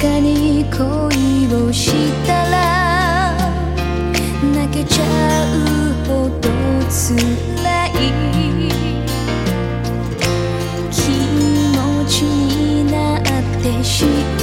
かに恋をしたら泣けちゃうほど辛い。気持ちになってしまう。